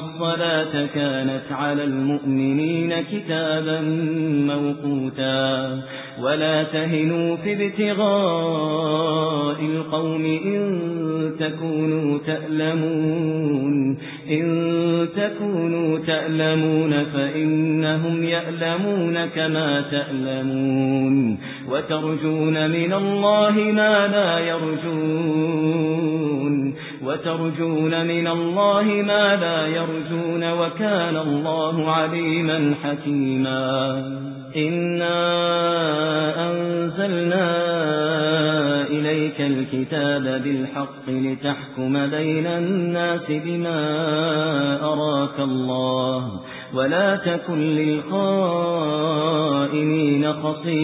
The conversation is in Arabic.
الصلاة كانت على المؤمنين كتابا موقوتا. ولا تهنوا في ابتغاء القوم إن تكونوا تألمون. إن تكونوا تألمون فإنهم يألمون كما تألمون. وترجون من الله ما لا يرجون. وترجون من الله ما لا يرجون وكان الله عليما حكيما. إنا أنزلنا إليك الكتاب بالحق لتحكم بين الناس بما أراك الله ولا تكن للخائنين خصيما